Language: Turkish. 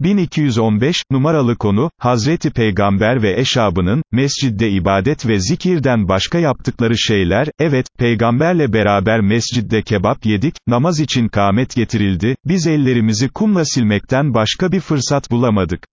1215, numaralı konu, Hazreti Peygamber ve eşabının, mescidde ibadet ve zikirden başka yaptıkları şeyler, evet, peygamberle beraber mescidde kebap yedik, namaz için kâmet getirildi, biz ellerimizi kumla silmekten başka bir fırsat bulamadık.